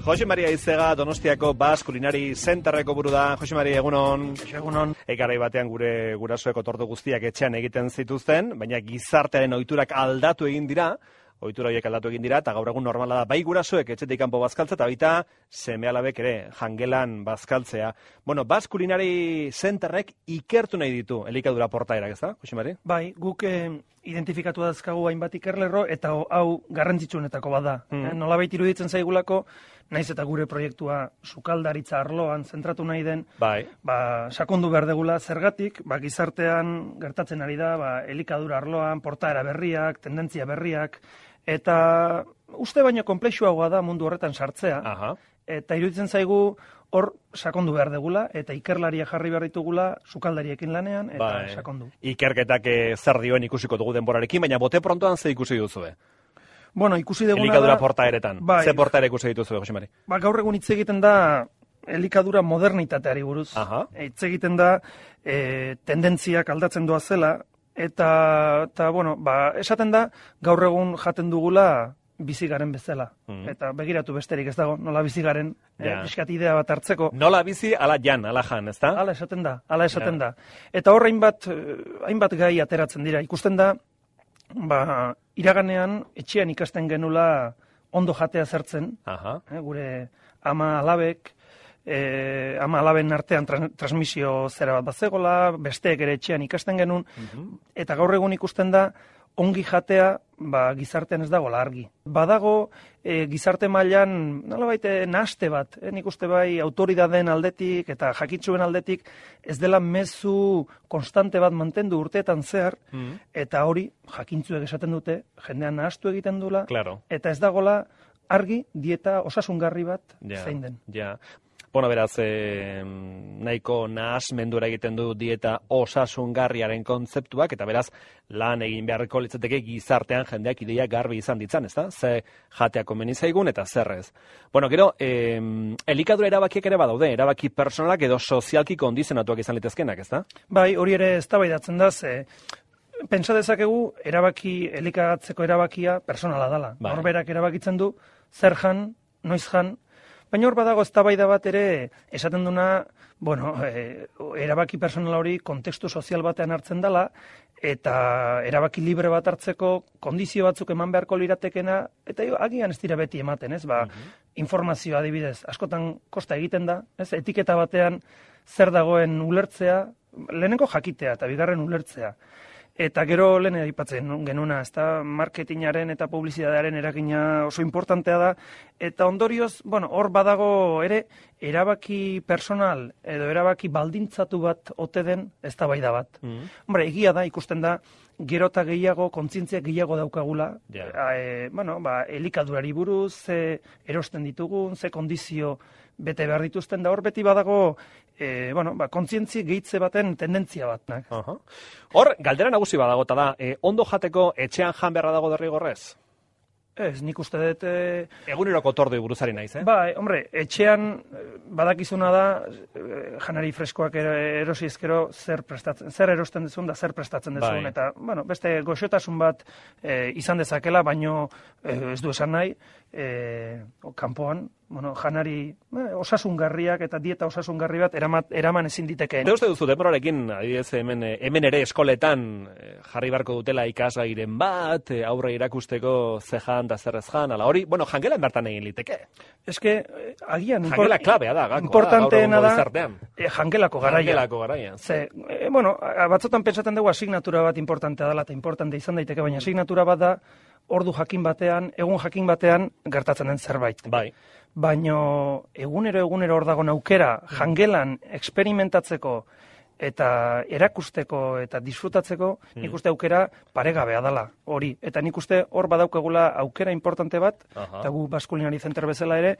Jose Maria Izega, Donostiako Bas Kulinari Zenterreko buru da. Jose Maria, egunon. Egunon. Ekarai batean gure gurasoeko tortu guztiak etxean egiten zituzten, baina gizartearen ohiturak aldatu egin dira, ohitura horiek aldatu egin dira, eta gaur egun normala da, bai gurasoek etxetik kanpo bazkaltza, eta baita seme alabek ere, jangelan bazkaltzea. Bueno, Bas Kulinari Zenterrek ikertu nahi ditu elikadura portaerak, ez da, Jose Maria? Bai, guk eh, identifikatu dazkagu hainbat ikerlerro, eta hau garrantzitsuenetako bada. Mm. Eh, nolabait iruditzen zaigulako, naiz eta gure proiektua sukaldaritza arloan zentratu nahi den, Bai. ba, sakondu behar degula zergatik, ba, gizartean gertatzen ari da, ba, elikadura arloan, portaera berriak, tendentzia berriak, eta uste baino komplexuagoa da mundu horretan sartzea, Aha. eta iruditzen zaigu hor sakondu behar degula, eta ikerlaria jarri behar ditugula sukaldariekin lanean, eta Bai. sakondu. Ikerketak eh, zer dioen ikusiko dugu denborarekin, baina bote prontoan ze ikusi duzue? Bueno, ikusi deguna Elikadura da, portaeretan. Bai. Ze portaera ikusi dituzue, Jose Mari? ba, gaur egun hitz egiten da elikadura modernitateari buruz. Aha. Hitz egiten da e, tendentziak aldatzen doa zela, eta, eta bueno, ba, esaten da gaur egun jaten dugula bizi garen bezala. Mhm. Eta begiratu besterik ez dago, nola bizi garen, Ja. e, idea bat hartzeko. Nola bizi, ala jan, ala jan, ezta? Hala esaten da, hala esaten Ja. da. Eta hor hainbat, eh, hainbat gai ateratzen dira. Ikusten da, ba, iraganean etxean ikasten genula ondo jatea zertzen, Aha. eh, gure ama alabek, eh, ama alaben artean tras, transmisio zera bat bazegola, besteek ere etxean ikasten genuen, eta gaur egun ikusten da, ongi jatea, ba, gizartean ez dagoela argi. Badago, e, gizarte mailan nolabait eh, nahaste bat, eh, nik uste bai autoridadeen aldetik eta jakitzuen aldetik, ez dela mezu konstante bat mantendu urteetan zehar, Mhm. eta hori jakintzuek esaten dute, jendean nahastu egiten dula, Claro. eta ez dagola argi dieta osasungarri bat Ja, zein den. Ja. Bueno, beraz, eh, nahiko nahasmendura egiten du dieta osasungarriaren kontzeptuak, eta beraz, lan egin beharreko litzateke gizartean jendeak ideia garbi izan ditzan, ezta? Ze jatea komeni zaigun eta zerrez. Bueno, gero, eh, elikadura erabakiak ere badaude, erabaki personalak edo sozialki kondizionatuak izan litezkenak, ezta? Bai, hori ere eztabaidatzen da, ze pentsa dezakegu erabaki elikagatzeko erabakia personala dela. Bai. Norberak erabakitzen du zer jan, noiz jan, baina hor badago eztabaida bat ere esaten duna, bueno, e, erabaki personala hori kontekstu sozial batean hartzen dela eta erabaki libre bat hartzeko kondizio batzuk eman beharko liratekena eta jo, agian ez dira beti ematen, ez? Ba, informazioa adibidez, askotan kosta egiten da, ez? Etiketa batean zer dagoen ulertzea, lehenengo jakitea eta bigarren ulertzea. Eta gero lehen aipatzen genuna, ezta marketingaren eta publizitatearen eragina oso importantea da eta ondorioz, bueno, hor badago ere erabaki personal edo erabaki baldintzatu bat ote den eztabaida bat. Mhm. Hombre, egia da ikusten da gero eta gehiago kontzientzia gehiago daukagula, Ja. e, bueno, ba, elikadurari buruz, ze erosten ditugun, ze kondizio bete behar dituzten da hor beti badago e, bueno, ba, kontzientzi gehitze baten tendentzia bat. nak. Aha. Hor, galdera nagusi badagota da, eh, ondo jateko etxean jan beharra dago derrigorrez? Ez, nik uste dut, e, Eguneroko tordoi buruzari naiz, eh? Bai, hombre, etxean eh, badakizuna da eh, janari freskoak ero- erosi ezkero zer prestatzen, zer erosten duzun da zer prestatzen duzun Bai. eta bueno, beste goxotasun bat eh, izan dezakela, baino eh, ez du esan nahi o- kanpoan, bueno, janari eh, osasungarriak eta dieta osasungarri bat eramat, eraman ezin ditekeen. Ze uste duzu, denborarekin, adibidez, hemen, eh, hemen ere eskoletan eh, jarri barko dutela ikasgairen bat, eh, aurre irakusteko ze jan da zer ez jan, ala hori, bueno, jangelan bertan egin liteke. Eske, agian... Jangela klabea da, gakoa, Importanteena da, gizartean. eh, jangelako garaia. Jangelako garaian. Ze, e, bueno, batzotan pentsatzen dugu asignatura bat importantea dela eta importante izan daiteke, baina asignatura bat da ordu jakin batean, egun jakin batean gertatzen den zerbait. Bai. Baino egunero egunero hor dago aukera jangelan experimentatzeko eta erakusteko eta disfrutatzeko, nik uste aukera paregabea dela hori. Eta nik uste hor badaukagula aukera importante bat, Aha. eta gu Baskulinari Center bezala ere,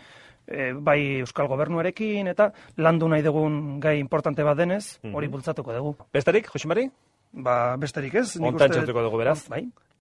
e, bai Euskal Gobernuarekin eta landu nahi dugun gai importante bat denez, hori bultzatuko dugu. Besterik, Josimari? Ba, besterik ez. uste- txertuko dugu, beraz. Bai.